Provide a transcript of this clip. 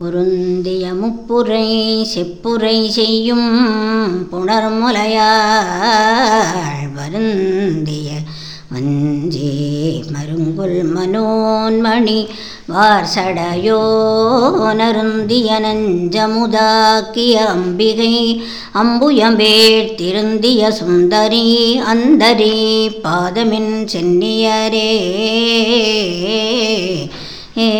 பொருந்திய முப்புரை செப்புரை செய்யும் புணர்முலையாள் வருந்திய வஞ்சே மருங்குல் மனோன்மணி வார்சடையோ நருந்திய நஞ்சமுதாக்கிய அம்பிகை அம்புயம்பேர் திருந்திய சுந்தரி அந்தரி பாதமின் சென்னியரே. ஏ